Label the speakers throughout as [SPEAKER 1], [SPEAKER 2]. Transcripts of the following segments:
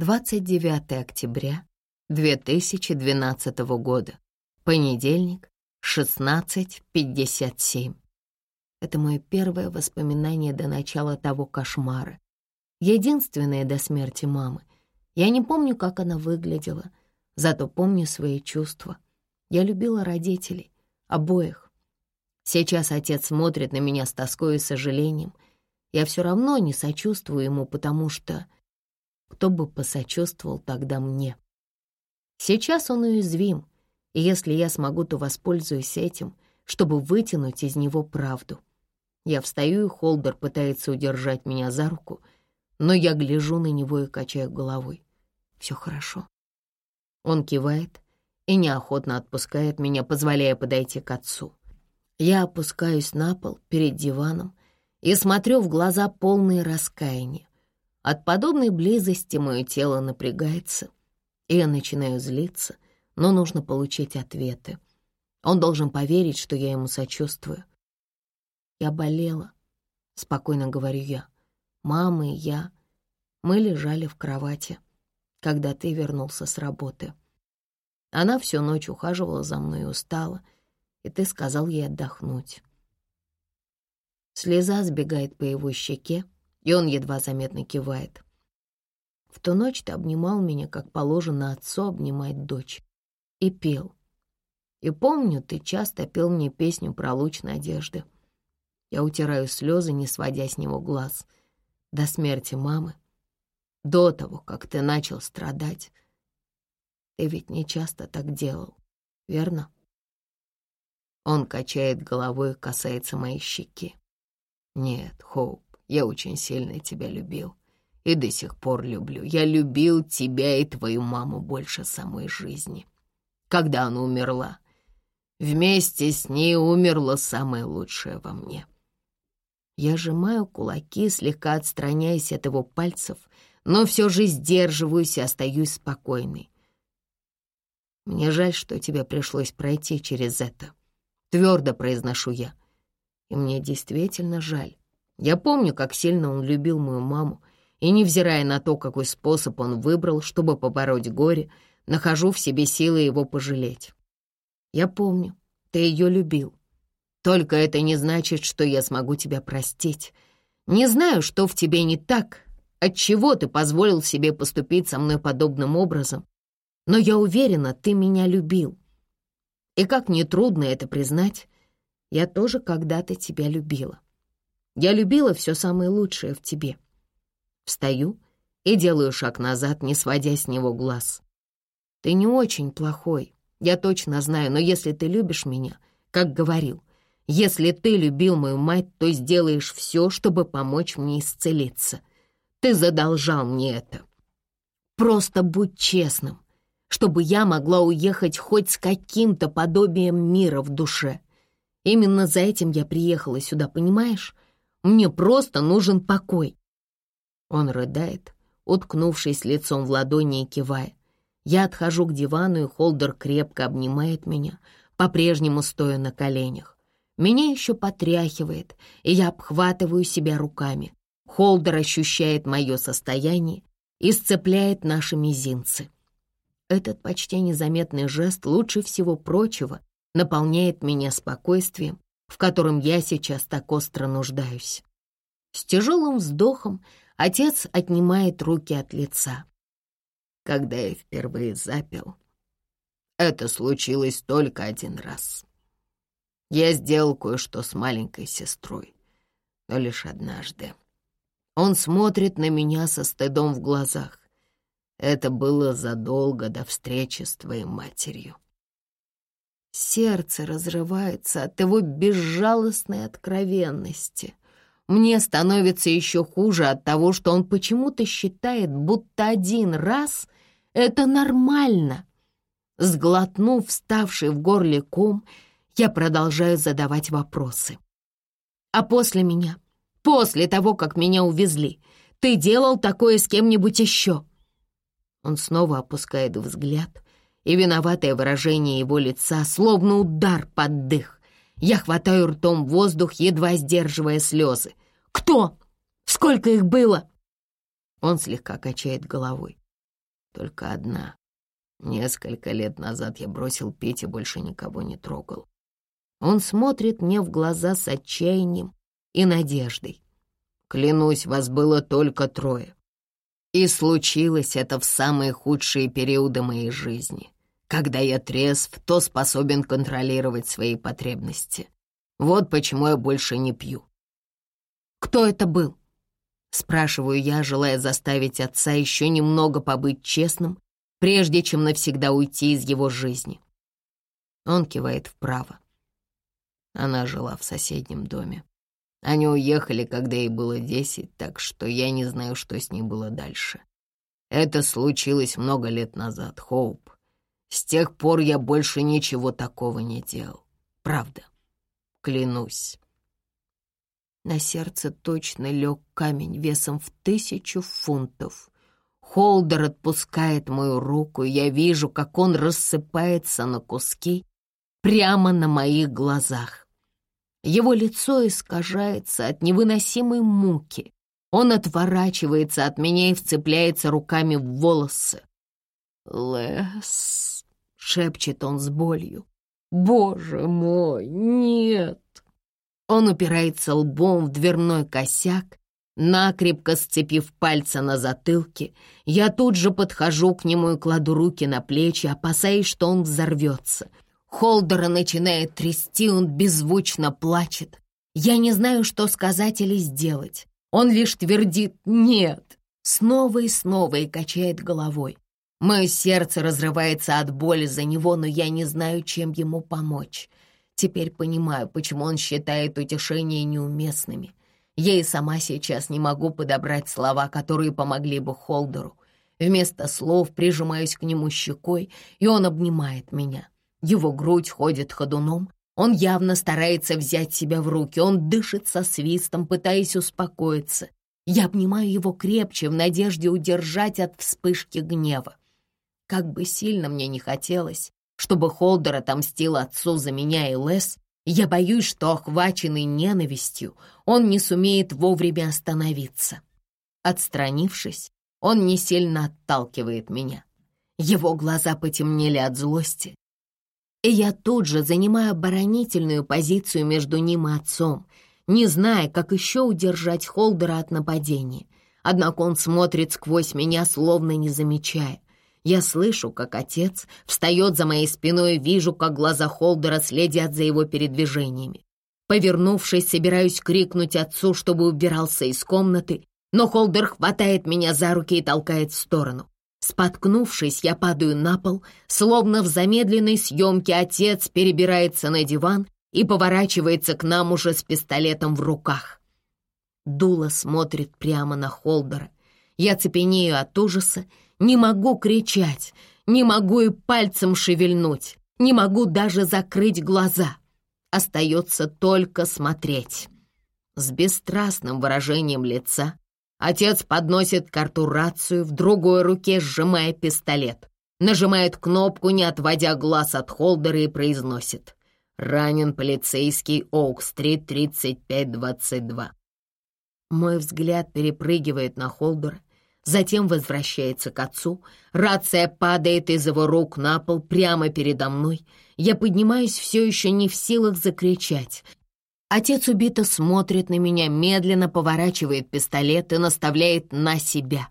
[SPEAKER 1] 29 октября 2012 года. Понедельник, 16.57. Это мое первое воспоминание до начала того кошмара. Единственное до смерти мамы. Я не помню, как она выглядела, зато помню свои чувства. Я любила родителей, обоих. Сейчас отец смотрит на меня с тоской и сожалением. Я все равно не сочувствую ему, потому что кто бы посочувствовал тогда мне. Сейчас он уязвим, и если я смогу, то воспользуюсь этим, чтобы вытянуть из него правду. Я встаю, и Холдер пытается удержать меня за руку, но я гляжу на него и качаю головой. Все хорошо. Он кивает и неохотно отпускает меня, позволяя подойти к отцу. Я опускаюсь на пол перед диваном и смотрю в глаза полные раскаяния. От подобной близости мое тело напрягается, и я начинаю злиться, но нужно получить ответы. Он должен поверить, что я ему сочувствую. Я болела, спокойно говорю я. Мама и я, мы лежали в кровати, когда ты вернулся с работы. Она всю ночь ухаживала за мной и устала, и ты сказал ей отдохнуть. Слеза сбегает по его щеке, и он едва заметно кивает. В ту ночь ты обнимал меня, как положено отцу обнимать дочь, и пел. И помню, ты часто пел мне песню про луч надежды. Я утираю слезы, не сводя с него глаз. До смерти мамы, до того, как ты начал страдать. Ты ведь не часто так делал, верно? Он качает головой и касается моей щеки. Нет, Хоуп, я очень сильно тебя любил. И до сих пор люблю. Я любил тебя и твою маму больше самой жизни. Когда она умерла, вместе с ней умерло самое лучшее во мне. Я сжимаю кулаки, слегка отстраняясь от его пальцев, но все же сдерживаюсь и остаюсь спокойной. Мне жаль, что тебе пришлось пройти через это. Твердо произношу я. И мне действительно жаль. Я помню, как сильно он любил мою маму, и, невзирая на то, какой способ он выбрал, чтобы побороть горе, нахожу в себе силы его пожалеть. Я помню, ты ее любил. Только это не значит, что я смогу тебя простить. Не знаю, что в тебе не так, отчего ты позволил себе поступить со мной подобным образом, но я уверена, ты меня любил. И как нетрудно это признать, я тоже когда-то тебя любила. Я любила все самое лучшее в тебе. Встаю и делаю шаг назад, не сводя с него глаз. Ты не очень плохой, я точно знаю, но если ты любишь меня, как говорил, если ты любил мою мать, то сделаешь все, чтобы помочь мне исцелиться. Ты задолжал мне это. Просто будь честным, чтобы я могла уехать хоть с каким-то подобием мира в душе. Именно за этим я приехала сюда, понимаешь? Мне просто нужен покой». Он рыдает, уткнувшись лицом в ладони и кивая. Я отхожу к дивану, и Холдер крепко обнимает меня, по-прежнему стоя на коленях. Меня еще потряхивает, и я обхватываю себя руками. Холдер ощущает мое состояние и сцепляет наши мизинцы. Этот почти незаметный жест лучше всего прочего наполняет меня спокойствием в котором я сейчас так остро нуждаюсь. С тяжелым вздохом отец отнимает руки от лица. Когда я впервые запил, это случилось только один раз. Я сделал кое-что с маленькой сестрой, но лишь однажды. Он смотрит на меня со стыдом в глазах. Это было задолго до встречи с твоей матерью. Сердце разрывается от его безжалостной откровенности. Мне становится еще хуже от того, что он почему-то считает, будто один раз — это нормально. Сглотнув вставший в горле ком, я продолжаю задавать вопросы. «А после меня, после того, как меня увезли, ты делал такое с кем-нибудь еще?» Он снова опускает взгляд — и виноватое выражение его лица, словно удар под дых. Я хватаю ртом воздух, едва сдерживая слезы. «Кто? Сколько их было?» Он слегка качает головой. Только одна. Несколько лет назад я бросил пить и больше никого не трогал. Он смотрит мне в глаза с отчаянием и надеждой. Клянусь, вас было только трое. И случилось это в самые худшие периоды моей жизни. Когда я трезв, то способен контролировать свои потребности. Вот почему я больше не пью. Кто это был? Спрашиваю я, желая заставить отца еще немного побыть честным, прежде чем навсегда уйти из его жизни. Он кивает вправо. Она жила в соседнем доме. Они уехали, когда ей было десять, так что я не знаю, что с ней было дальше. Это случилось много лет назад, Хоуп. С тех пор я больше ничего такого не делал. Правда. Клянусь. На сердце точно лег камень весом в тысячу фунтов. Холдер отпускает мою руку, я вижу, как он рассыпается на куски прямо на моих глазах. Его лицо искажается от невыносимой муки. Он отворачивается от меня и вцепляется руками в волосы. «Лес», — шепчет он с болью. «Боже мой, нет!» Он упирается лбом в дверной косяк, накрепко сцепив пальцы на затылке. Я тут же подхожу к нему и кладу руки на плечи, опасаясь, что он взорвется — Холдера начинает трясти, он беззвучно плачет. Я не знаю, что сказать или сделать. Он лишь твердит «нет», снова и снова и качает головой. Мое сердце разрывается от боли за него, но я не знаю, чем ему помочь. Теперь понимаю, почему он считает утешения неуместными. Я и сама сейчас не могу подобрать слова, которые помогли бы Холдеру. Вместо слов прижимаюсь к нему щекой, и он обнимает меня. Его грудь ходит ходуном. Он явно старается взять себя в руки. Он дышит со свистом, пытаясь успокоиться. Я обнимаю его крепче в надежде удержать от вспышки гнева. Как бы сильно мне не хотелось, чтобы Холдер отомстил отцу за меня и Лес, я боюсь, что, охваченный ненавистью, он не сумеет вовремя остановиться. Отстранившись, он не сильно отталкивает меня. Его глаза потемнели от злости, и я тут же занимаю оборонительную позицию между ним и отцом, не зная, как еще удержать Холдера от нападения. Однако он смотрит сквозь меня, словно не замечая. Я слышу, как отец встает за моей спиной и вижу, как глаза Холдера следят за его передвижениями. Повернувшись, собираюсь крикнуть отцу, чтобы убирался из комнаты, но Холдер хватает меня за руки и толкает в сторону. Споткнувшись, я падаю на пол, словно в замедленной съемке отец перебирается на диван и поворачивается к нам уже с пистолетом в руках. Дула смотрит прямо на Холдера. Я цепенею от ужаса, не могу кричать, не могу и пальцем шевельнуть, не могу даже закрыть глаза. Остается только смотреть. С бесстрастным выражением лица Отец подносит карту рацию, в другой руке сжимая пистолет. Нажимает кнопку, не отводя глаз от холдера и произносит. Ранен полицейский Оук-стрит 3522. Мой взгляд перепрыгивает на холдера, затем возвращается к отцу. Рация падает из его рук на пол прямо передо мной. Я поднимаюсь все еще не в силах закричать. Отец убито смотрит на меня, медленно поворачивает пистолет и наставляет на себя.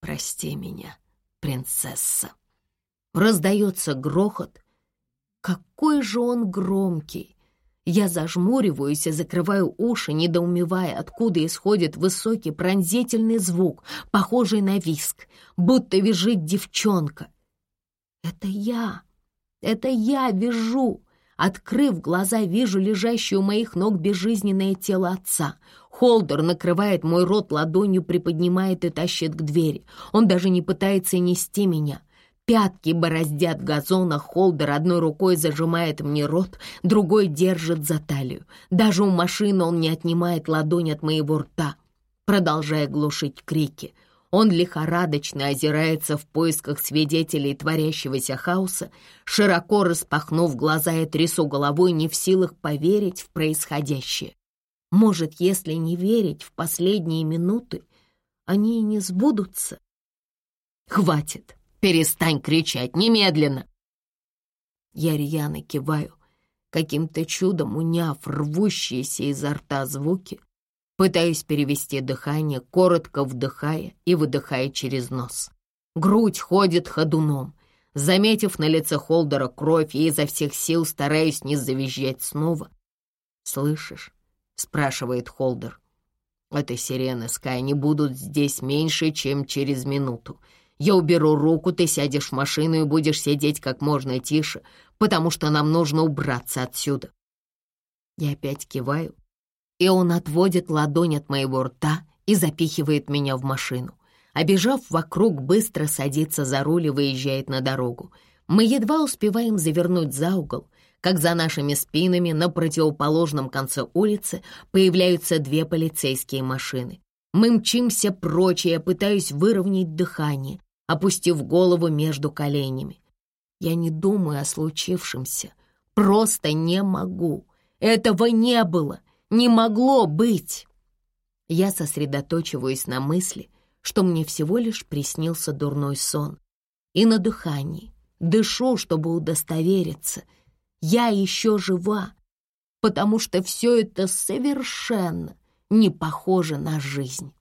[SPEAKER 1] «Прости меня, принцесса». Раздается грохот. Какой же он громкий! Я зажмуриваюсь и закрываю уши, недоумевая, откуда исходит высокий пронзительный звук, похожий на виск, будто визжит девчонка. Это я, это я вижу. Открыв глаза, вижу лежащее у моих ног безжизненное тело отца. Холдер накрывает мой рот ладонью, приподнимает и тащит к двери. Он даже не пытается нести меня. Пятки бороздят газон, а Холдер одной рукой зажимает мне рот, другой держит за талию. Даже у машины он не отнимает ладонь от моего рта, продолжая глушить крики — он лихорадочно озирается в поисках свидетелей творящегося хаоса, широко распахнув глаза и трясу головой, не в силах поверить в происходящее. Может, если не верить в последние минуты, они и не сбудутся? Хватит. Перестань кричать немедленно!» Я рьяно киваю, каким-то чудом уняв рвущиеся изо рта звуки, пытаюсь перевести дыхание, коротко вдыхая и выдыхая через нос. Грудь ходит ходуном. Заметив на лице Холдера кровь, я изо всех сил стараюсь не завизжать снова. «Слышишь?» — спрашивает Холдер. «Это сирены, Скай, не будут здесь меньше, чем через минуту. Я уберу руку, ты сядешь в машину и будешь сидеть как можно тише, потому что нам нужно убраться отсюда». Я опять киваю, и он отводит ладонь от моего рта и запихивает меня в машину. Обежав вокруг, быстро садится за руль и выезжает на дорогу. Мы едва успеваем завернуть за угол, как за нашими спинами на противоположном конце улицы появляются две полицейские машины. Мы мчимся прочь, и я пытаюсь выровнять дыхание, опустив голову между коленями. Я не думаю о случившемся, просто не могу. Этого не было, не могло быть. Я сосредоточиваюсь на мысли, что мне всего лишь приснился дурной сон, и на дыхании. Дышу, чтобы удостовериться. Я еще жива, потому что все это совершенно не похоже на жизнь.